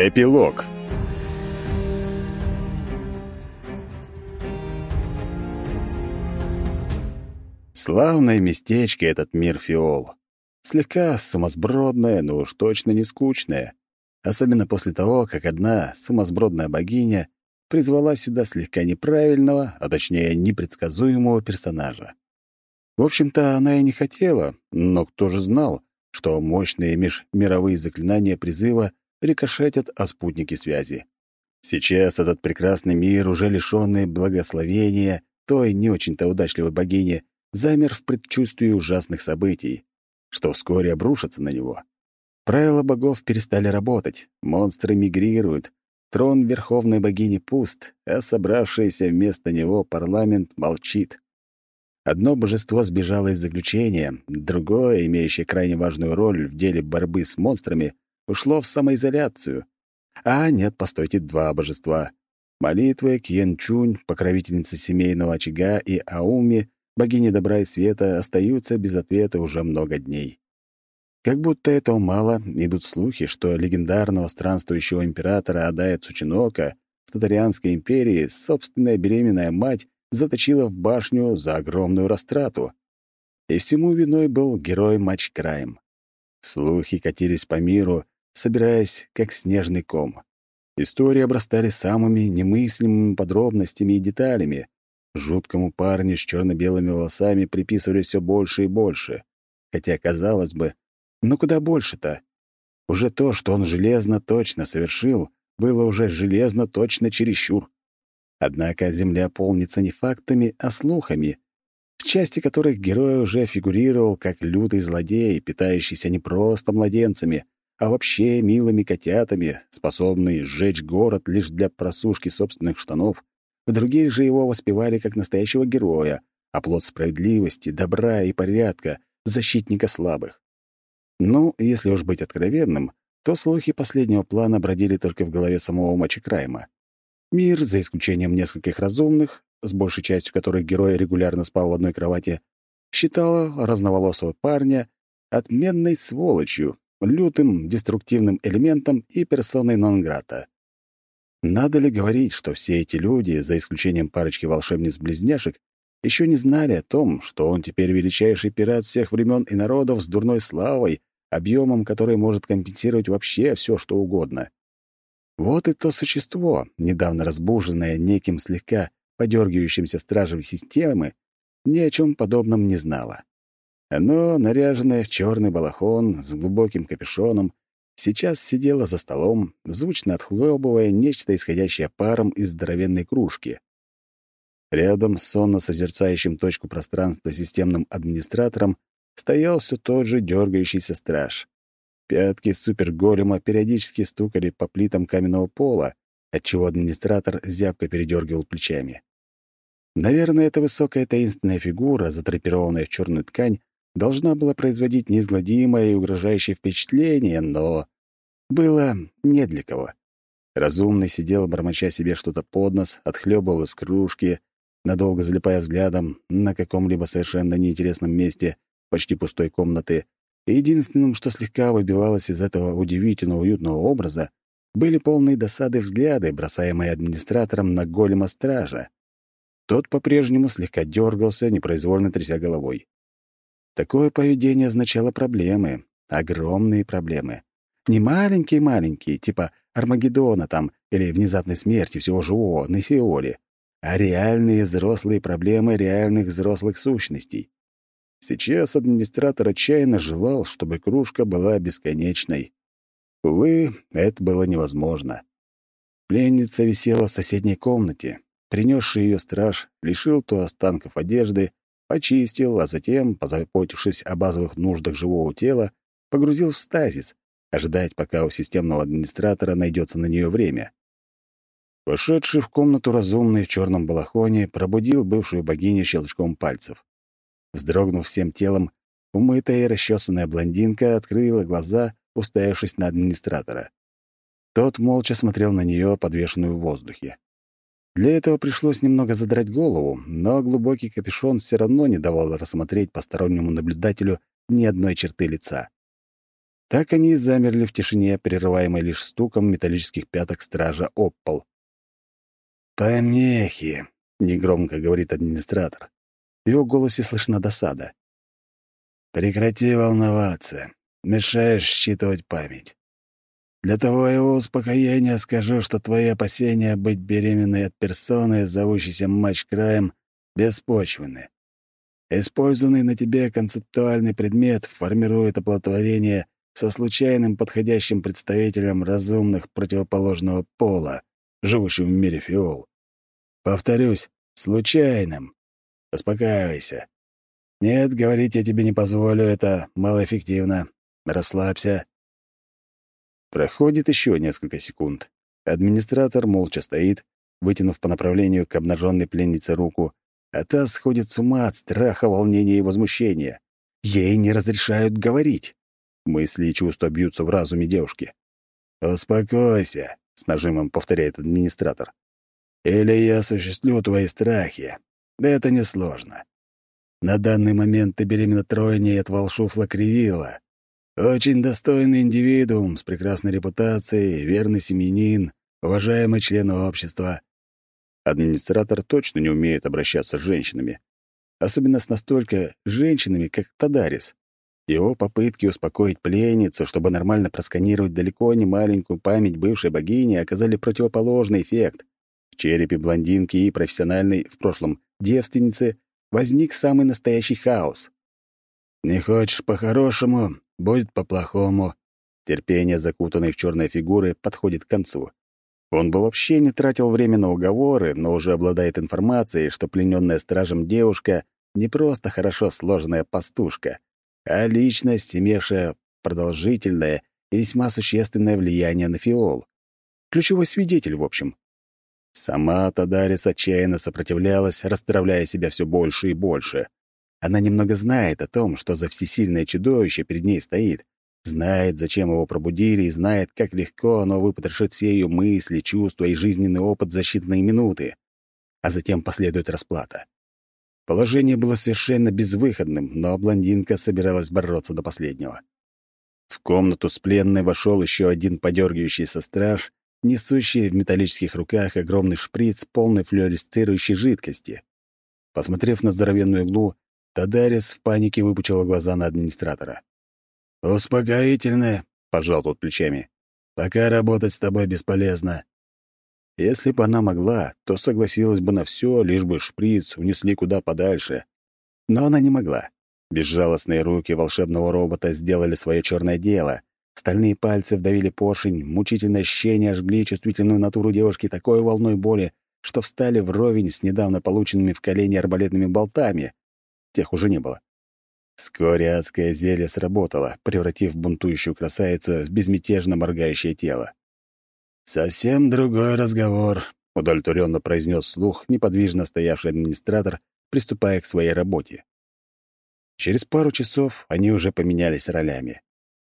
Эпилог. Славное местечко этот мир Фиол. Слегка сумасбродное, но уж точно не скучное. Особенно после того, как одна сумасбродная богиня призвала сюда слегка неправильного, а точнее непредсказуемого персонажа. В общем-то, она и не хотела, но кто же знал, что мощные межмировые заклинания призыва рикошетят о спутнике связи. Сейчас этот прекрасный мир, уже лишённый благословения той не очень-то удачливой богини, замер в предчувствии ужасных событий, что вскоре обрушатся на него. Правила богов перестали работать, монстры мигрируют, трон верховной богини пуст, а собравшийся вместо него парламент молчит. Одно божество сбежало из заключения, другое, имеющее крайне важную роль в деле борьбы с монстрами, ушло в самоизоляцию. А нет, постойте, два божества. Молитвы Кьен-Чунь, покровительница семейного очага, и Ауми, богини добра и света, остаются без ответа уже много дней. Как будто этого мало, идут слухи, что легендарного странствующего императора Адая Цучинока в Татарианской империи собственная беременная мать заточила в башню за огромную растрату. И всему виной был герой матч Крайм. Слухи катились по миру, собираясь как снежный ком. Истории обрастали самыми немыслимыми подробностями и деталями. Жуткому парню с черно-белыми волосами приписывали все больше и больше. Хотя, казалось бы, ну куда больше-то? Уже то, что он железно точно совершил, было уже железно точно чересчур. Однако земля полнится не фактами, а слухами, в части которых герой уже фигурировал как лютый злодей, питающийся не просто младенцами, а вообще милыми котятами, способный сжечь город лишь для просушки собственных штанов. В других же его воспевали как настоящего героя, оплот справедливости, добра и порядка, защитника слабых. Ну, если уж быть откровенным, то слухи последнего плана бродили только в голове самого Мачекрайма. Мир, за исключением нескольких разумных, с большей частью которых герой регулярно спал в одной кровати, считал разноволосого парня отменной сволочью, лютым деструктивным элементом и персоной нон-грата. Надо ли говорить, что все эти люди, за исключением парочки волшебниц-близняшек, еще не знали о том, что он теперь величайший пират всех времен и народов с дурной славой, объемом, который может компенсировать вообще все, что угодно. Вот и то существо, недавно разбуженное неким слегка подергивающимся стражем системы, ни о чем подобном не знало. Оно, наряженное в черный балахон с глубоким капюшоном, сейчас сидело за столом, звучно отхлебывая нечто, исходящее паром из здоровенной кружки. Рядом с сонно созерцающим точку пространства системным администратором стоял все тот же дергающийся страж. Пятки суперголема периодически стукали по плитам каменного пола, отчего администратор зябко передергивал плечами. Наверное, эта высокая таинственная фигура, затрапированная в черную ткань, должна была производить неизгладимое и угрожающее впечатление, но было не для кого. Разумный сидел, бормоча себе что-то под нос, отхлебывал из кружки, надолго залипая взглядом на каком-либо совершенно неинтересном месте почти пустой комнаты, и единственным, что слегка выбивалось из этого удивительно уютного образа, были полные досады взгляды, бросаемые администратором на голема стража. Тот по-прежнему слегка дергался, непроизвольно тряся головой. Такое поведение означало проблемы, огромные проблемы. Не маленькие-маленькие, типа Армагеддона там или внезапной смерти всего живого на Фиоле, а реальные взрослые проблемы реальных взрослых сущностей. Сейчас администратор отчаянно желал, чтобы кружка была бесконечной. Увы, это было невозможно. Пленница висела в соседней комнате. Принесший ее страж лишил то останков одежды, почистил, а затем, позаботившись о базовых нуждах живого тела, погрузил в стазис, ожидать, пока у системного администратора найдется на нее время. Пошедший в комнату разумный в черном балахоне пробудил бывшую богиню щелчком пальцев. Вздрогнув всем телом, умытая и расчесанная блондинка открыла глаза, уставившись на администратора. Тот молча смотрел на нее, подвешенную в воздухе. Для этого пришлось немного задрать голову, но глубокий капюшон все равно не давал рассмотреть постороннему наблюдателю ни одной черты лица. Так они и замерли в тишине, прерываемой лишь стуком металлических пяток стража об пол. «Помехи», — негромко говорит администратор. В его голосе слышна досада. «Прекрати волноваться. Мешаешь считывать память. Для твоего успокоения скажу, что твои опасения быть беременной от персоны, зовущейся матч-краем, беспочвены. Использованный на тебе концептуальный предмет формирует оплодотворение со случайным подходящим представителем разумных противоположного пола, живущим в мире фиол. Повторюсь, случайным. Успокаивайся. Нет, говорить я тебе не позволю, это малоэффективно. Расслабься. Проходит еще несколько секунд. Администратор молча стоит, вытянув по направлению к обнаженной пленнице руку, а та сходит с ума от страха, волнения и возмущения. Ей не разрешают говорить. Мысли и чувства бьются в разуме девушки. «Успокойся», — с нажимом повторяет администратор. «Или я осуществлю твои страхи. Это несложно. На данный момент ты беременна тройней от волшуфла Кривила. Очень достойный индивидуум с прекрасной репутацией, верный семьянин, уважаемый член общества. Администратор точно не умеет обращаться с женщинами. Особенно с настолько женщинами, как Тадарис. Его попытки успокоить пленницу, чтобы нормально просканировать далеко не маленькую память бывшей богини, оказали противоположный эффект. В черепе блондинки и профессиональной, в прошлом, девственницы возник самый настоящий хаос. «Не хочешь по-хорошему, будет по-плохому». Терпение, закутанной в черные фигуры, подходит к концу. Он бы вообще не тратил время на уговоры, но уже обладает информацией, что плененная стражем девушка не просто хорошо сложенная пастушка, а личность, имевшая продолжительное и весьма существенное влияние на Фиол. Ключевой свидетель, в общем. Сама Тадарис отчаянно сопротивлялась, расстравляя себя все больше и больше. Она немного знает о том, что за всесильное чудовище перед ней стоит, знает, зачем его пробудили, и знает, как легко оно выпотрошит все ее мысли, чувства и жизненный опыт за считанные минуты. А затем последует расплата. Положение было совершенно безвыходным, но блондинка собиралась бороться до последнего. В комнату с пленной вошел еще один подергивающийся страж, несущий в металлических руках огромный шприц, полный флюоресцирующей жидкости. Посмотрев на здоровенную иглу, Тадарис в панике выпучила глаза на администратора. «Успокоительное», — пожал тот плечами. «Пока работать с тобой бесполезно. Если бы она могла, то согласилась бы на все, лишь бы шприц унесли куда подальше. Но она не могла. Безжалостные руки волшебного робота сделали свое черное дело. Стальные пальцы вдавили поршень, мучительное ощущение ожгли чувствительную натуру девушки такой волной боли, что встали вровень с недавно полученными в колени арбалетными болтами. Тех уже не было. Вскоре адское зелье сработало, превратив бунтующую красавицу в безмятежно моргающее тело. «Совсем другой разговор», — удовлетворенно произнес слух неподвижно стоявший администратор, приступая к своей работе. Через пару часов они уже поменялись ролями.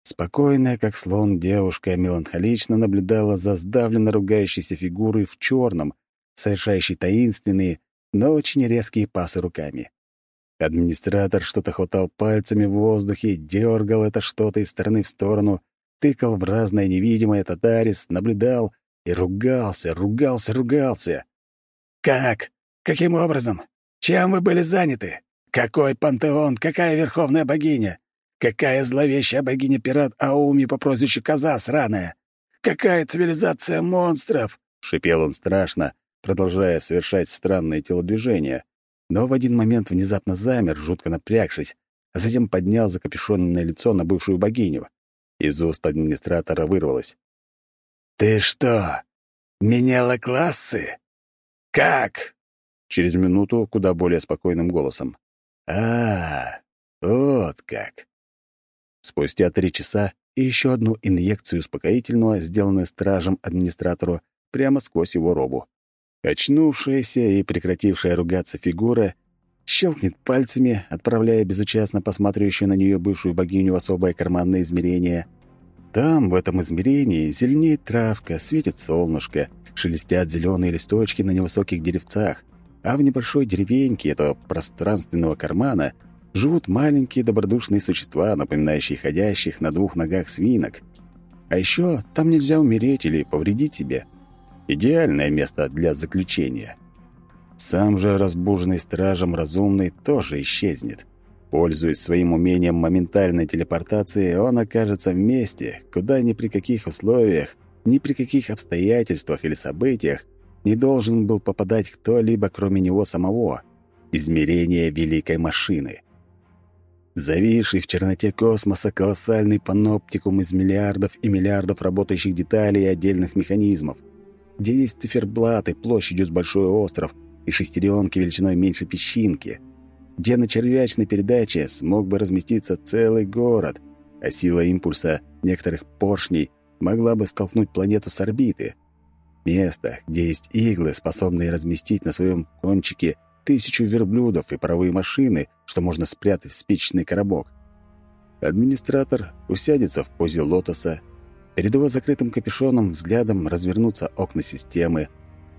Спокойная, как слон, девушка меланхолично наблюдала за сдавленно ругающейся фигурой в черном, совершающей таинственные, но очень резкие пасы руками. Администратор что-то хватал пальцами в воздухе, дергал это что-то из стороны в сторону — тыкал в разное невидимое татарис, наблюдал и ругался, ругался, ругался. «Как? Каким образом? Чем вы были заняты? Какой пантеон? Какая верховная богиня? Какая зловещая богиня-пират Ауми по прозвищу Коза сраная? Какая цивилизация монстров?» — шипел он страшно, продолжая совершать странные телодвижения, но в один момент внезапно замер, жутко напрягшись, а затем поднял закапюшонное лицо на бывшую богиню. Из уст администратора вырвалось. «Ты что, меняла классы? Как?» Через минуту куда более спокойным голосом. «А, вот как». Спустя три часа и еще одну инъекцию успокоительного, сделанную стражем администратору прямо сквозь его робу. Очнувшаяся и прекратившая ругаться фигура щелкнет пальцами, отправляя безучастно посматривающую на нее бывшую богиню в особое карманное измерение. Там, в этом измерении, зеленеет травка, светит солнышко, шелестят зеленые листочки на невысоких деревцах, а в небольшой деревеньке этого пространственного кармана живут маленькие добродушные существа, напоминающие ходящих на двух ногах свинок. А еще там нельзя умереть или повредить себе. Идеальное место для заключения. Сам же разбуженный стражем разумный тоже исчезнет. Пользуясь своим умением моментальной телепортации, он окажется в месте, куда ни при каких условиях, ни при каких обстоятельствах или событиях не должен был попадать кто-либо, кроме него самого. Измерение великой машины. Зависший в черноте космоса колоссальный паноптикум из миллиардов и миллиардов работающих деталей и отдельных механизмов, где есть циферблаты площадью с большой остров и шестеренки величиной меньше песчинки, где на червячной передаче смог бы разместиться целый город, а сила импульса некоторых поршней могла бы столкнуть планету с орбиты. Место, где есть иглы, способные разместить на своем кончике тысячу верблюдов и паровые машины, что можно спрятать в спичечный коробок. Администратор усядется в позе лотоса, перед его закрытым капюшоном взглядом развернутся окна системы.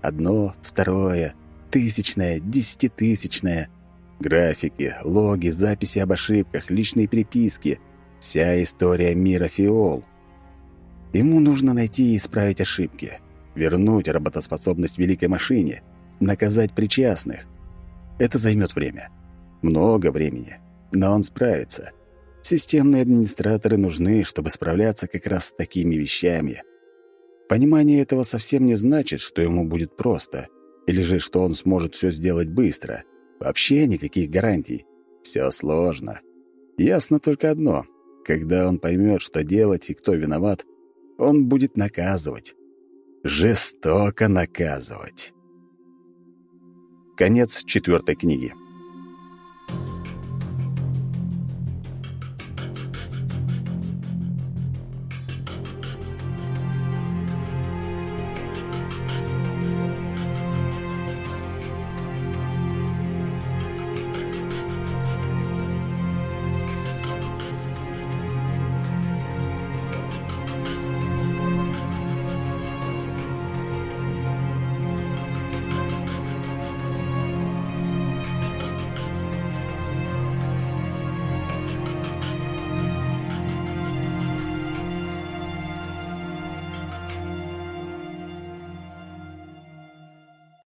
Одно, второе, тысячное, десятитысячное. Графики, логи, записи об ошибках, личные переписки. Вся история мира Фиол. Ему нужно найти и исправить ошибки, вернуть работоспособность великой машине, наказать причастных. Это займет время. Много времени. Но он справится. Системные администраторы нужны, чтобы справляться как раз с такими вещами. Понимание этого совсем не значит, что ему будет просто, или же что он сможет все сделать быстро. Вообще никаких гарантий. Все сложно. Ясно только одно. Когда он поймет, что делать и кто виноват, он будет наказывать. Жестоко наказывать. Конец четвертой книги.